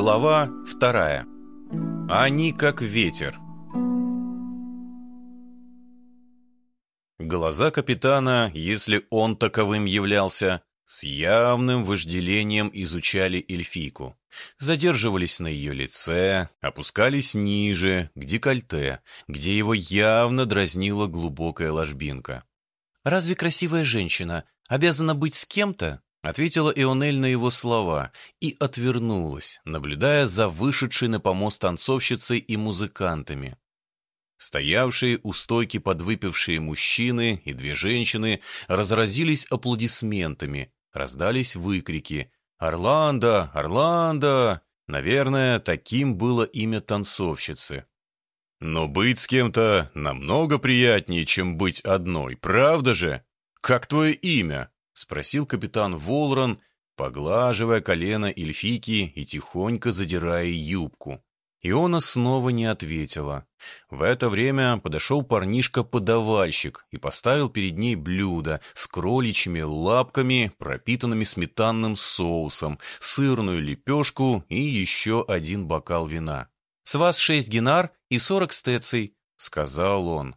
Глава вторая. Они как ветер. Глаза капитана, если он таковым являлся, с явным вожделением изучали эльфийку. Задерживались на ее лице, опускались ниже, к декольте, где его явно дразнила глубокая ложбинка. «Разве красивая женщина обязана быть с кем-то?» Ответила Ионель на его слова и отвернулась, наблюдая за вышедшей на помост танцовщицей и музыкантами. Стоявшие у стойки подвыпившие мужчины и две женщины разразились аплодисментами, раздались выкрики «Орландо! Орландо!» Наверное, таким было имя танцовщицы. Но быть с кем-то намного приятнее, чем быть одной, правда же? Как твое имя? Спросил капитан Волран, поглаживая колено эльфики и тихонько задирая юбку. Иона снова не ответила. В это время подошел парнишка-подавальщик и поставил перед ней блюдо с кроличьими лапками, пропитанными сметанным соусом, сырную лепешку и еще один бокал вина. «С вас шесть генар и сорок стеций», — сказал он.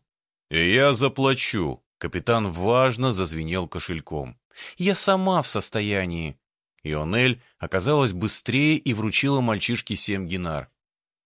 «И я заплачу», — капитан важно зазвенел кошельком. Я сама в состоянии. Ионель оказалась быстрее и вручила мальчишке семь гинар.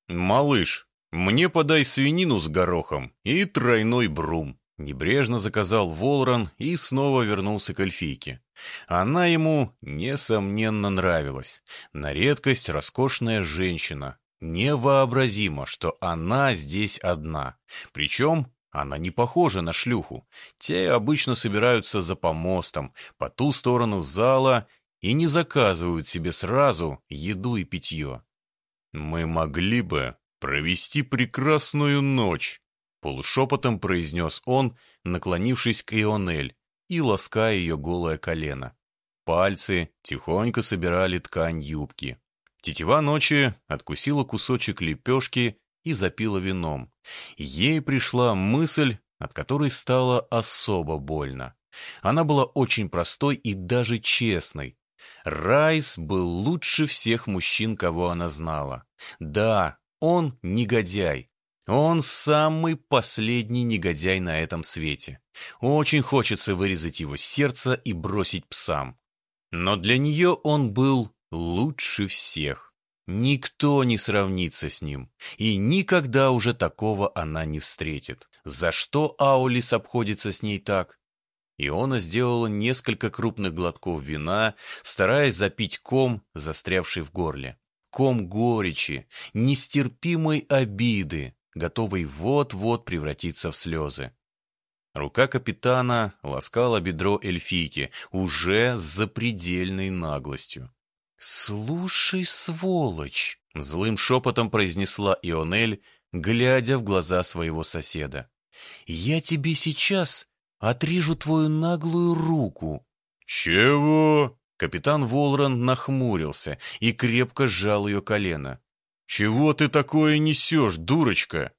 «Малыш, мне подай свинину с горохом и тройной брум», — небрежно заказал Волран и снова вернулся к эльфийке. Она ему, несомненно, нравилась. На редкость роскошная женщина. Невообразимо, что она здесь одна. Причем она не похожа на шлюху. Те обычно собираются за помостом, по ту сторону зала и не заказывают себе сразу еду и питье. «Мы могли бы провести прекрасную ночь», — полушепотом произнес он, наклонившись к Ионель и лаская ее голое колено. Пальцы тихонько собирали ткань юбки. Тетива ночи откусила кусочек лепешки и запила вином. Ей пришла мысль, от которой стало особо больно. Она была очень простой и даже честной. Райс был лучше всех мужчин, кого она знала. Да, он негодяй. Он самый последний негодяй на этом свете. Очень хочется вырезать его сердце и бросить псам. Но для нее он был лучше всех. Никто не сравнится с ним, и никогда уже такого она не встретит. За что Аулис обходится с ней так? Иона сделала несколько крупных глотков вина, стараясь запить ком, застрявший в горле. Ком горечи, нестерпимой обиды, готовый вот-вот превратиться в слезы. Рука капитана ласкала бедро эльфийки уже с запредельной наглостью. «Слушай, сволочь!» — злым шепотом произнесла Ионель, глядя в глаза своего соседа. «Я тебе сейчас отрежу твою наглую руку». «Чего?» Капитан Волран нахмурился и крепко сжал ее колено. «Чего ты такое несешь, дурочка?»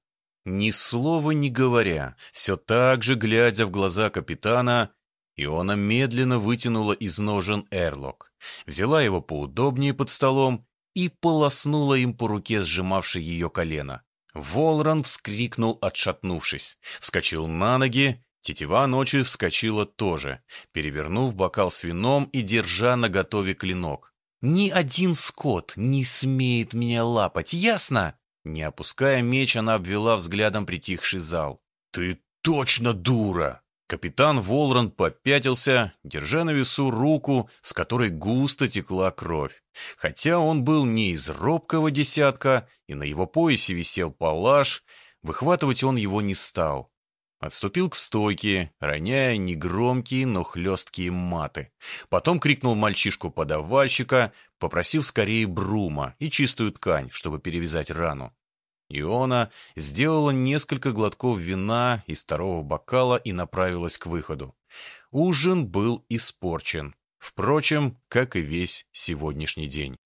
Ни слова не говоря, все так же глядя в глаза капитана, Иона медленно вытянула из ножен эрлок, взяла его поудобнее под столом и полоснула им по руке, сжимавшей ее колено. Волран вскрикнул, отшатнувшись, вскочил на ноги, тетива ночи вскочила тоже, перевернув бокал с вином и держа на готове клинок. «Ни один скот не смеет меня лапать, ясно?» Не опуская меч, она обвела взглядом притихший зал. «Ты точно дура!» Капитан Волран попятился, держа на весу руку, с которой густо текла кровь. Хотя он был не из робкого десятка, и на его поясе висел палаш, выхватывать он его не стал. Отступил к стойке, роняя негромкие, но хлесткие маты. Потом крикнул мальчишку-подавальщика, попросив скорее брума и чистую ткань, чтобы перевязать рану. Иона сделала несколько глотков вина из второго бокала и направилась к выходу. Ужин был испорчен. Впрочем, как и весь сегодняшний день.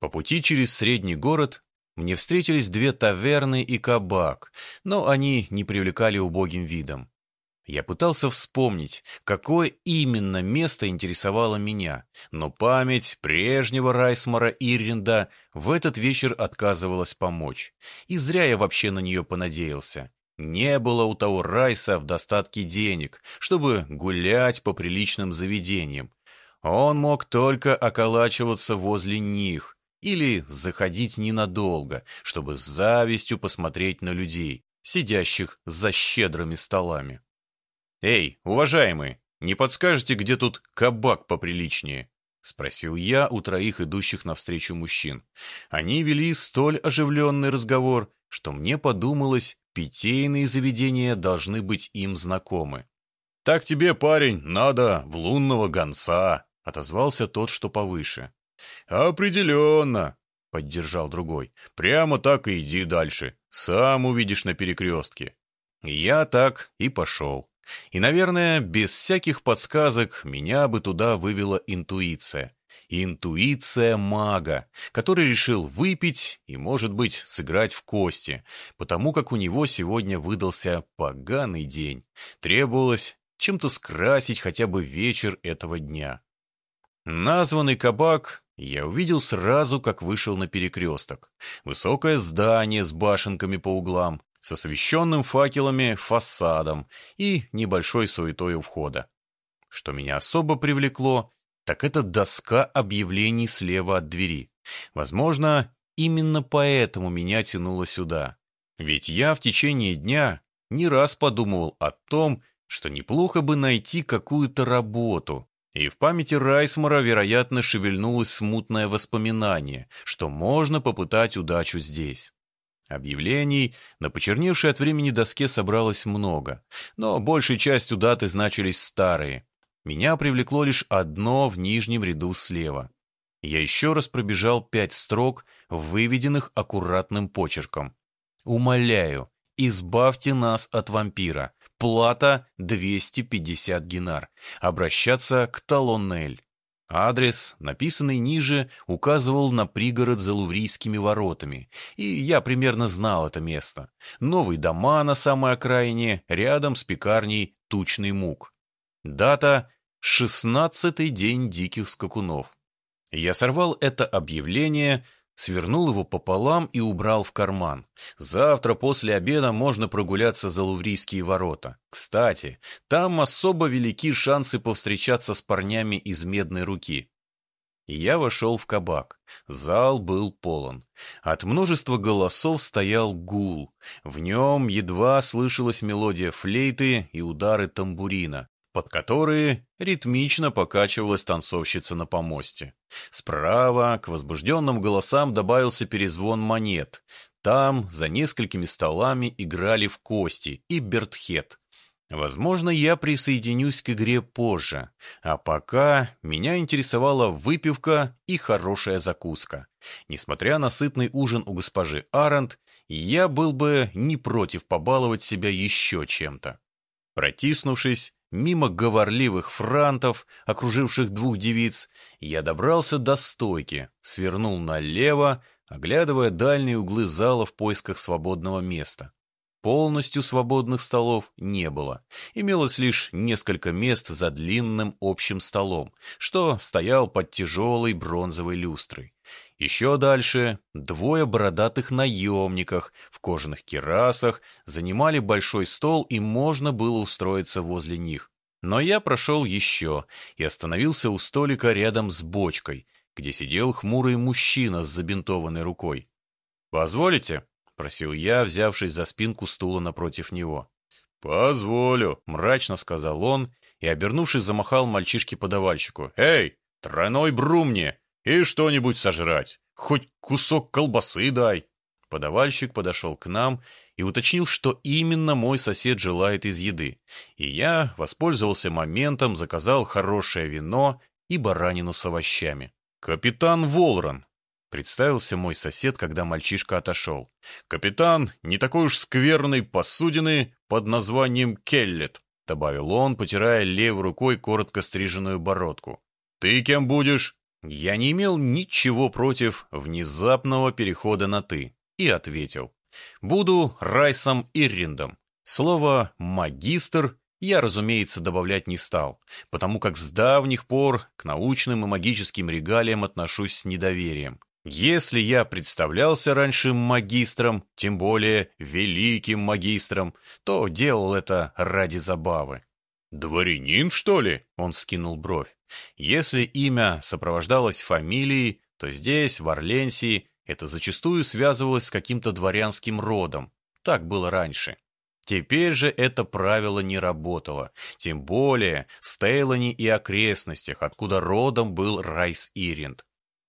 По пути через средний город мне встретились две таверны и кабак, но они не привлекали убогим видом. Я пытался вспомнить, какое именно место интересовало меня, но память прежнего Райсмара Ирринда в этот вечер отказывалась помочь. И зря я вообще на нее понадеялся. Не было у того Райса в достатке денег, чтобы гулять по приличным заведениям. Он мог только околачиваться возле них или заходить ненадолго, чтобы с завистью посмотреть на людей, сидящих за щедрыми столами. «Эй, уважаемый, не подскажете, где тут кабак поприличнее?» — спросил я у троих идущих навстречу мужчин. Они вели столь оживленный разговор, что мне подумалось, питейные заведения должны быть им знакомы. «Так тебе, парень, надо в лунного гонца», — отозвался тот, что повыше. «Определенно», — поддержал другой. «Прямо так и иди дальше. Сам увидишь на перекрестке». Я так и пошел. И, наверное, без всяких подсказок меня бы туда вывела интуиция. Интуиция мага, который решил выпить и, может быть, сыграть в кости, потому как у него сегодня выдался поганый день. Требовалось чем-то скрасить хотя бы вечер этого дня. Названный кабак я увидел сразу, как вышел на перекресток. Высокое здание с башенками по углам, с освещенным факелами фасадом и небольшой суетой у входа. Что меня особо привлекло, так это доска объявлений слева от двери. Возможно, именно поэтому меня тянуло сюда. Ведь я в течение дня не раз подумывал о том, что неплохо бы найти какую-то работу. И в памяти Райсмара, вероятно, шевельнулось смутное воспоминание, что можно попытать удачу здесь. Объявлений на почерневшей от времени доске собралось много, но большей частью даты значились старые. Меня привлекло лишь одно в нижнем ряду слева. Я еще раз пробежал пять строк, выведенных аккуратным почерком. «Умоляю, избавьте нас от вампира. Плата 250 гинар. Обращаться к Талоннель». Адрес, написанный ниже, указывал на пригород за Луврийскими воротами, и я примерно знал это место. Новые дома на самой окраине, рядом с пекарней «Тучный мук». Дата — шестнадцатый день диких скакунов. Я сорвал это объявление, свернул его пополам и убрал в карман. Завтра после обеда можно прогуляться за Луврийские ворота. Кстати, там особо велики шансы повстречаться с парнями из медной руки. Я вошел в кабак. Зал был полон. От множества голосов стоял гул. В нем едва слышалась мелодия флейты и удары тамбурина под которые ритмично покачивалась танцовщица на помосте. Справа к возбужденным голосам добавился перезвон монет. Там, за несколькими столами, играли в кости и бертхет. Возможно, я присоединюсь к игре позже, а пока меня интересовала выпивка и хорошая закуска. Несмотря на сытный ужин у госпожи Арент, я был бы не против побаловать себя еще чем-то. Протиснувшись, Мимо говорливых франтов, окруживших двух девиц, я добрался до стойки, свернул налево, оглядывая дальние углы зала в поисках свободного места. Полностью свободных столов не было. Имелось лишь несколько мест за длинным общим столом, что стоял под тяжелой бронзовой люстрой. Еще дальше двое бородатых наемников в кожаных керасах занимали большой стол, и можно было устроиться возле них. Но я прошел еще и остановился у столика рядом с бочкой, где сидел хмурый мужчина с забинтованной рукой. «Позволите?» — просил я, взявшись за спинку стула напротив него. «Позволю», — мрачно сказал он и, обернувшись, замахал мальчишке-подавальщику. «Эй, тройной брум мне! И что-нибудь сожрать. Хоть кусок колбасы дай. Подавальщик подошел к нам и уточнил, что именно мой сосед желает из еды. И я воспользовался моментом, заказал хорошее вино и баранину с овощами. «Капитан Волран», — представился мой сосед, когда мальчишка отошел. «Капитан не такой уж скверной посудины под названием Келлет», — добавил он, потирая левой рукой коротко стриженную бородку. «Ты кем будешь?» Я не имел ничего против внезапного перехода на «ты» и ответил. Буду Райсом Ирриндом. Слово «магистр» я, разумеется, добавлять не стал, потому как с давних пор к научным и магическим регалиям отношусь с недоверием. Если я представлялся раньше магистром, тем более великим магистром, то делал это ради забавы. «Дворянин, что ли?» — он вскинул бровь. Если имя сопровождалось фамилией, то здесь, в Орленсии, это зачастую связывалось с каким-то дворянским родом. Так было раньше. Теперь же это правило не работало, тем более в Стейлоне и окрестностях, откуда родом был Райс Иринд.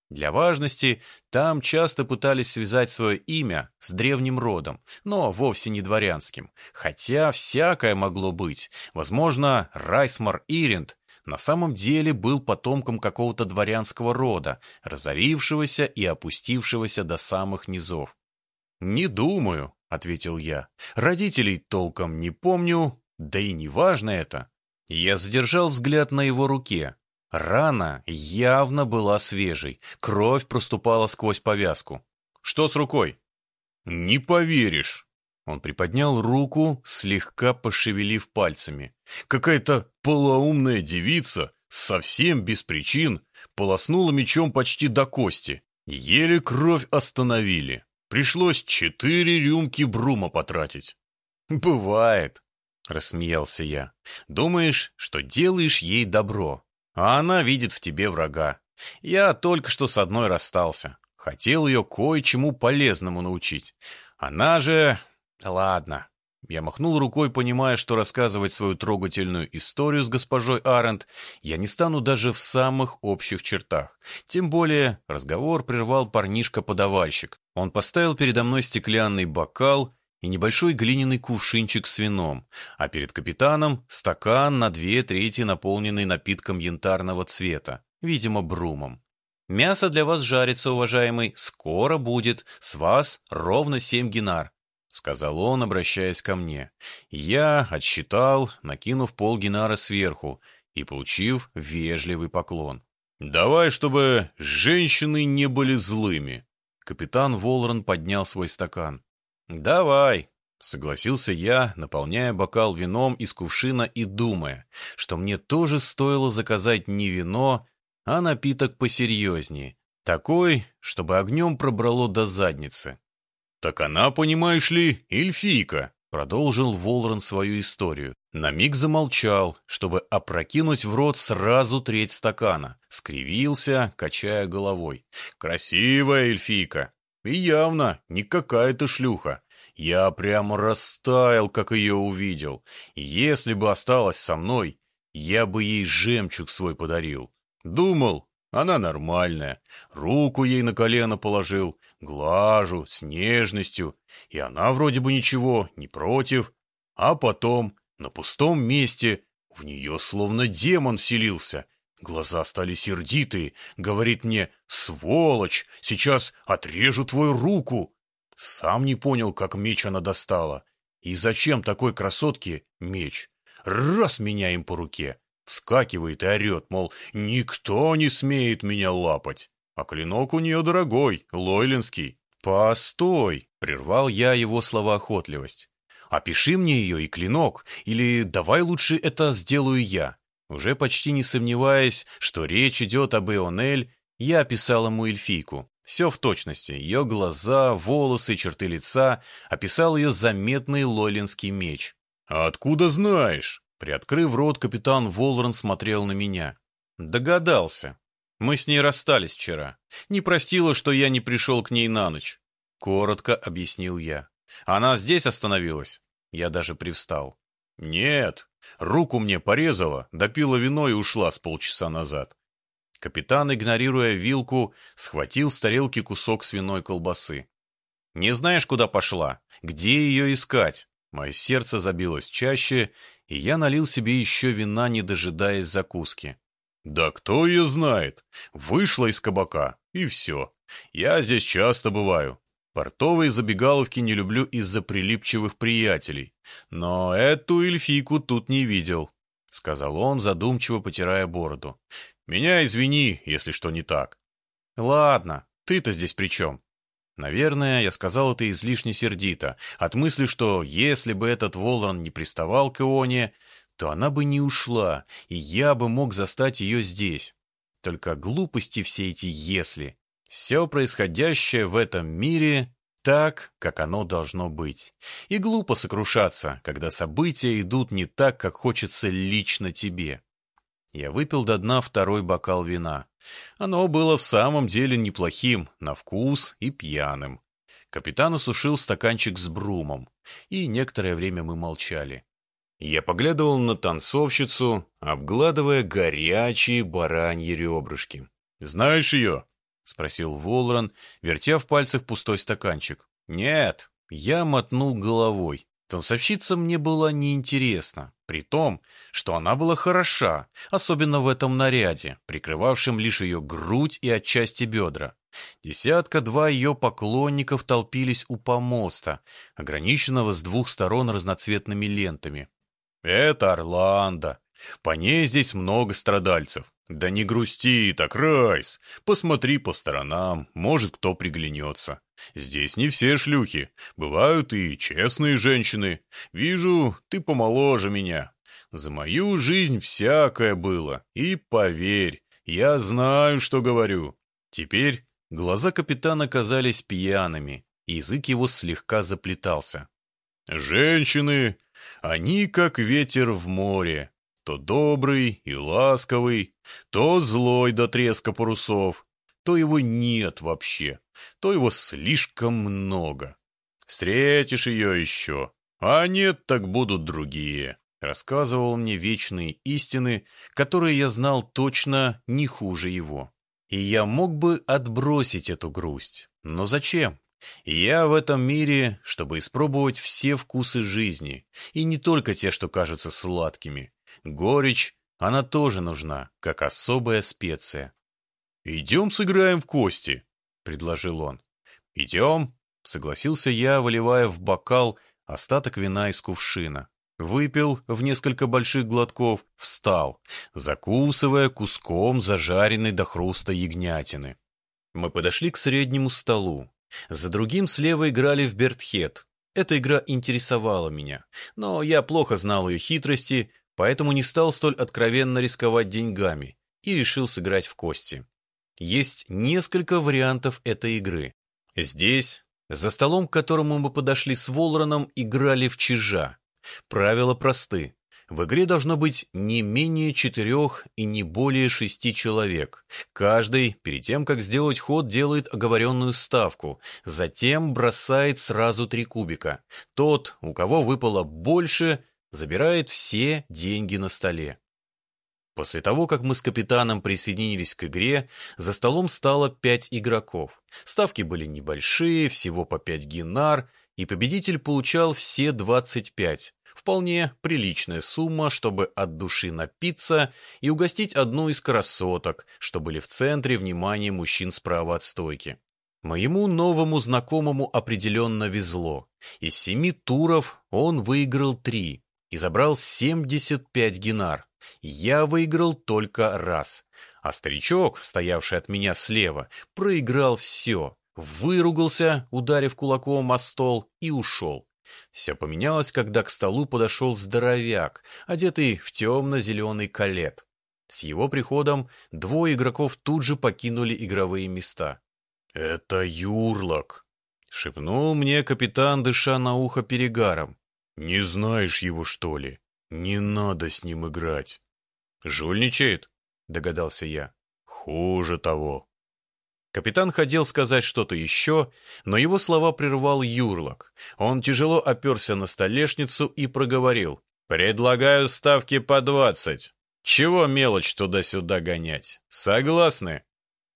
Для важности там часто пытались связать свое имя с древним родом, но вовсе не дворянским. Хотя всякое могло быть. Возможно, Райсмар Иринд на самом деле был потомком какого-то дворянского рода, разорившегося и опустившегося до самых низов. «Не думаю», — ответил я. «Родителей толком не помню, да и не важно это». Я задержал взгляд на его руке, Рана явно была свежей, кровь проступала сквозь повязку. «Что с рукой?» «Не поверишь!» Он приподнял руку, слегка пошевелив пальцами. «Какая-то полоумная девица, совсем без причин, полоснула мечом почти до кости. Еле кровь остановили. Пришлось четыре рюмки брума потратить». «Бывает», — рассмеялся я. «Думаешь, что делаешь ей добро, а она видит в тебе врага. Я только что с одной расстался. Хотел ее кое-чему полезному научить. Она же... Ладно. Я махнул рукой, понимая, что рассказывать свою трогательную историю с госпожой Арент я не стану даже в самых общих чертах. Тем более разговор прервал парнишка-подавальщик. Он поставил передо мной стеклянный бокал и небольшой глиняный кувшинчик с вином, а перед капитаном стакан на две трети наполненный напитком янтарного цвета, видимо, брумом. «Мясо для вас жарится, уважаемый, скоро будет, с вас ровно семь гинар», — сказал он, обращаясь ко мне. Я отсчитал, накинув пол гинара сверху и получив вежливый поклон. «Давай, чтобы женщины не были злыми». Капитан Волрон поднял свой стакан. «Давай», — согласился я, наполняя бокал вином из кувшина и думая, что мне тоже стоило заказать не вино, а напиток посерьезнее, такой, чтобы огнем пробрало до задницы. «Так она, понимаешь ли, эльфийка», — продолжил Волрон свою историю. На миг замолчал, чтобы опрокинуть в рот сразу треть стакана. Скривился, качая головой. «Красивая эльфийка. И явно не какая-то шлюха. Я прямо растаял, как ее увидел. Если бы осталась со мной, я бы ей жемчуг свой подарил. Думал, она нормальная. Руку ей на колено положил, глажу, с нежностью. И она вроде бы ничего, не против. А потом, на пустом месте, в нее словно демон вселился — Глаза стали сердитые, говорит мне «Сволочь! Сейчас отрежу твою руку!» Сам не понял, как меч она достала. И зачем такой красотке меч? Раз меня им по руке. Скакивает и орет, мол, никто не смеет меня лапать. А клинок у нее дорогой, лойлинский. «Постой!» — прервал я его словоохотливость. «Опиши мне ее и клинок, или давай лучше это сделаю я. Уже почти не сомневаясь, что речь идет об Эонель, я описал ему эльфийку. Все в точности. Ее глаза, волосы, черты лица. Описал ее заметный лолинский меч. «А откуда знаешь?» Приоткрыв рот, капитан Волрон смотрел на меня. Догадался. Мы с ней расстались вчера. Не простила, что я не пришел к ней на ночь. Коротко объяснил я. Она здесь остановилась? Я даже привстал. Нет, Руку мне порезала, допила вино и ушла с полчаса назад. Капитан, игнорируя вилку, схватил с тарелки кусок свиной колбасы. «Не знаешь, куда пошла? Где ее искать?» Мое сердце забилось чаще, и я налил себе еще вина, не дожидаясь закуски. «Да кто ее знает? Вышла из кабака, и все. Я здесь часто бываю. Портовые забегаловки не люблю из-за прилипчивых приятелей. Но эту эльфийку тут не видел. — сказал он, задумчиво потирая бороду. «Меня извини, если что не так». «Ладно, ты-то здесь при чем?» Наверное, я сказал это излишне сердито, от мысли, что если бы этот Волран не приставал к Ионе, то она бы не ушла, и я бы мог застать ее здесь. Только глупости все эти «если». Все происходящее в этом мире так, как оно должно быть. И глупо сокрушаться, когда события идут не так, как хочется лично тебе. Я выпил до дна второй бокал вина. Оно было в самом деле неплохим, на вкус и пьяным. Капитан осушил стаканчик с брумом, и некоторое время мы молчали. Я поглядывал на танцовщицу, обгладывая горячие бараньи ребрышки. «Знаешь ее?» — спросил Волран, вертя в пальцах пустой стаканчик. «Нет». Я мотнул головой. Танцовщица мне была неинтересна, при том, что она была хороша, особенно в этом наряде, прикрывавшем лишь ее грудь и отчасти бедра. Десятка-два ее поклонников толпились у помоста, ограниченного с двух сторон разноцветными лентами. Это Орландо. По ней здесь много страдальцев. Да не грусти так, Райс. Посмотри по сторонам, может, кто приглянется. Здесь не все шлюхи. Бывают и честные женщины. Вижу, ты помоложе меня. За мою жизнь всякое было. И поверь, я знаю, что говорю. Теперь глаза капитана казались пьяными. Язык его слегка заплетался. Женщины они как ветер в море, то добрый и ласковый, то злой до треска парусов, то его нет вообще, то его слишком много. Встретишь ее еще, а нет, так будут другие. Рассказывал мне вечные истины, которые я знал точно не хуже его. И я мог бы отбросить эту грусть. Но зачем? Я в этом мире, чтобы испробовать все вкусы жизни, и не только те, что кажутся сладкими. Горечь, она тоже нужна, как особая специя. «Идем сыграем в кости», — предложил он. «Идем», — согласился я, выливая в бокал остаток вина из кувшина. Выпил в несколько больших глотков, встал, закусывая куском зажаренной до хруста ягнятины. Мы подошли к среднему столу. За другим слева играли в Бертхед. Эта игра интересовала меня, но я плохо знал ее хитрости, поэтому не стал столь откровенно рисковать деньгами и решил сыграть в кости. Есть несколько вариантов этой игры. Здесь, за столом, к которому мы подошли с Волроном, играли в чижа. Правила просты. В игре должно быть не менее четырех и не более шести человек. Каждый, перед тем, как сделать ход, делает оговоренную ставку, затем бросает сразу три кубика. Тот, у кого выпало больше, забирает все деньги на столе. После того, как мы с капитаном присоединились к игре, за столом стало пять игроков. Ставки были небольшие, всего по пять гинар, и победитель получал все двадцать пять. Вполне приличная сумма, чтобы от души напиться и угостить одну из красоток, что были в центре внимания мужчин справа от стойки. Моему новому знакомому определенно везло. Из семи туров он выиграл три и забрал 75 гинар. Я выиграл только раз. А старичок, стоявший от меня слева, проиграл все. Выругался, ударив кулаком о стол, и ушел. Все поменялось, когда к столу подошел здоровяк, одетый в темно-зеленый калет. С его приходом двое игроков тут же покинули игровые места. «Это Юрлок», — шепнул мне капитан, дыша на ухо перегаром. «Не знаешь его, что ли? Не надо с ним играть». «Жульничает?» — догадался я. «Хуже того», Капитан хотел сказать что-то еще, но его слова прервал Юрлок. Он тяжело оперся на столешницу и проговорил. «Предлагаю ставки по двадцать. Чего мелочь туда-сюда гонять? Согласны?»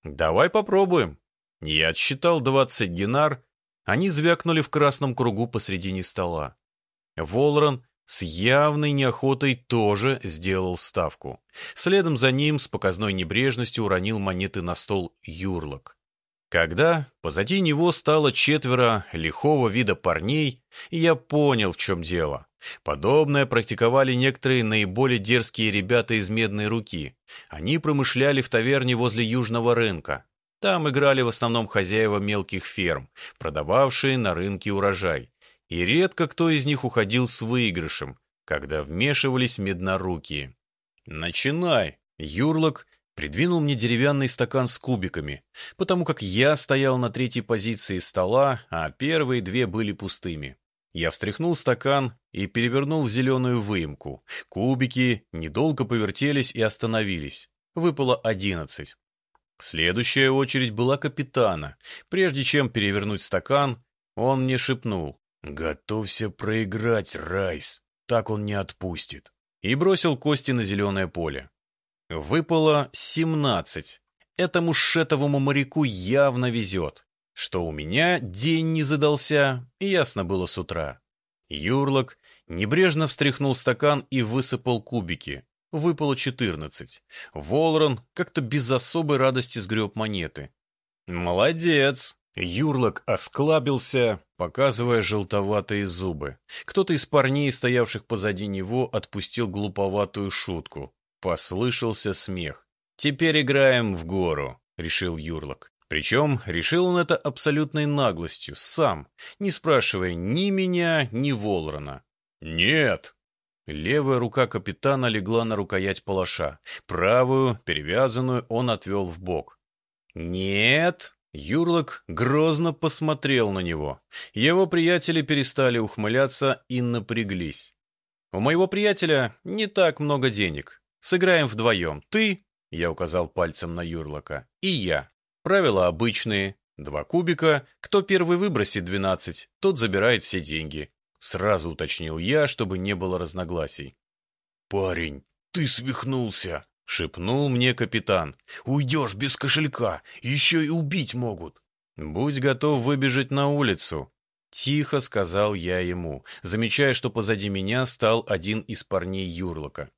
«Давай попробуем». Я отсчитал двадцать генар. Они звякнули в красном кругу посредине стола. Волран с явной неохотой тоже сделал ставку. Следом за ним с показной небрежностью уронил монеты на стол Юрлок. Когда позади него стало четверо лихого вида парней, я понял, в чем дело. Подобное практиковали некоторые наиболее дерзкие ребята из «Медной руки». Они промышляли в таверне возле Южного рынка. Там играли в основном хозяева мелких ферм, продававшие на рынке урожай. И редко кто из них уходил с выигрышем, когда вмешивались меднорукие. «Начинай!» Юрлок придвинул мне деревянный стакан с кубиками, потому как я стоял на третьей позиции стола, а первые две были пустыми. Я встряхнул стакан и перевернул в зеленую выемку. Кубики недолго повертелись и остановились. Выпало одиннадцать. Следующая очередь была капитана. Прежде чем перевернуть стакан, он мне шепнул. «Готовься проиграть, Райс. Так он не отпустит». И бросил кости на зеленое поле. Выпало семнадцать. Этому шетовому моряку явно везет. Что у меня день не задался, ясно было с утра. Юрлок небрежно встряхнул стакан и высыпал кубики. Выпало четырнадцать. Волрон как-то без особой радости сгреб монеты. «Молодец!» Юрлок осклабился, показывая желтоватые зубы. Кто-то из парней, стоявших позади него, отпустил глуповатую шутку. Послышался смех. «Теперь играем в гору», — решил Юрлок. Причем решил он это абсолютной наглостью, сам, не спрашивая ни меня, ни Волрона. «Нет!» Левая рука капитана легла на рукоять палаша, правую, перевязанную, он отвел в бок. «Нет!» Юрлок грозно посмотрел на него. Его приятели перестали ухмыляться и напряглись. «У моего приятеля не так много денег. Сыграем вдвоем. Ты, — я указал пальцем на Юрлока, — и я. Правила обычные. Два кубика. Кто первый выбросит 12, тот забирает все деньги. Сразу уточнил я, чтобы не было разногласий. «Парень, ты свихнулся!» — шепнул мне капитан. «Уйдешь без кошелька, еще и убить могут!» «Будь готов выбежать на улицу!» Тихо сказал я ему, замечая, что позади меня стал один из парней Юрлока.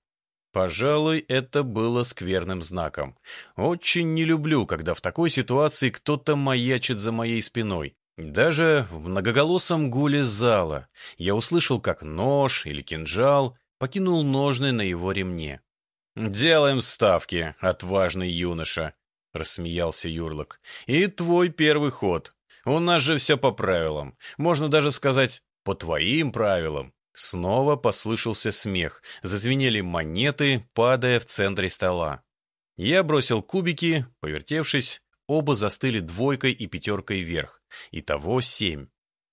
Пожалуй, это было скверным знаком. Очень не люблю, когда в такой ситуации кто-то маячит за моей спиной. Даже в многоголосом гуле зала я услышал, как нож или кинжал покинул ножны на его ремне. «Делаем ставки, отважный юноша», — рассмеялся Юрлок. «И твой первый ход. У нас же все по правилам. Можно даже сказать, по твоим правилам. Снова послышался смех, зазвенели монеты, падая в центре стола. Я бросил кубики, повертевшись, оба застыли двойкой и пятеркой вверх. Итого семь.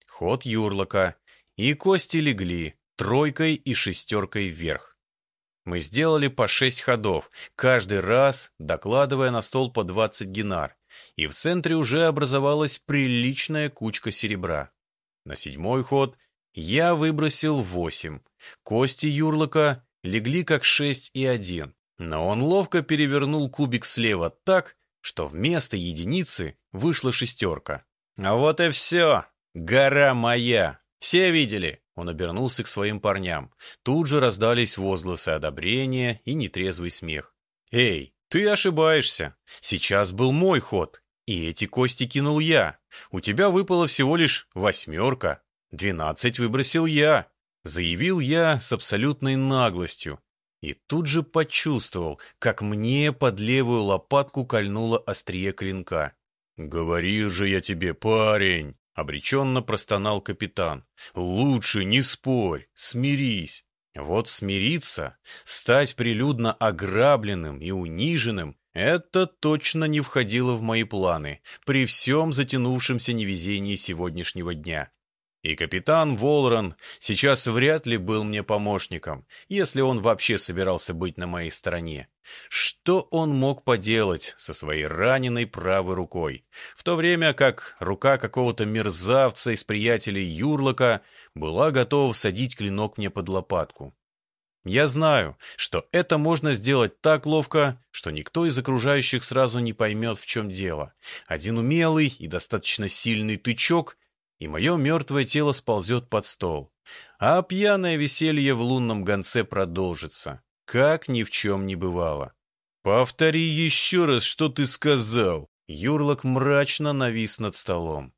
Ход юрлока. И кости легли, тройкой и шестеркой вверх. Мы сделали по шесть ходов, каждый раз докладывая на стол по двадцать генар, и в центре уже образовалась приличная кучка серебра. На седьмой ход я выбросил восемь. Кости Юрлока легли как шесть и один. Но он ловко перевернул кубик слева так, что вместо единицы вышла шестерка. «А вот и все! Гора моя! Все видели?» Он обернулся к своим парням. Тут же раздались возгласы одобрения и нетрезвый смех. «Эй, ты ошибаешься! Сейчас был мой ход, и эти кости кинул я. У тебя выпало всего лишь восьмерка, «Двенадцать выбросил я», — заявил я с абсолютной наглостью. И тут же почувствовал, как мне под левую лопатку кольнуло острие клинка. «Говори же я тебе, парень!» — обреченно простонал капитан. «Лучше не спорь, смирись». Вот смириться, стать прилюдно ограбленным и униженным — это точно не входило в мои планы при всем затянувшемся невезении сегодняшнего дня. И капитан Волран сейчас вряд ли был мне помощником, если он вообще собирался быть на моей стороне. Что он мог поделать со своей раненой правой рукой, в то время как рука какого-то мерзавца из приятелей Юрлока была готова садить клинок мне под лопатку? Я знаю, что это можно сделать так ловко, что никто из окружающих сразу не поймет, в чем дело. Один умелый и достаточно сильный тычок, и мое мертвое тело сползет под стол. А пьяное веселье в лунном гонце продолжится, как ни в чем не бывало. «Повтори еще раз, что ты сказал!» Юрлок мрачно навис над столом.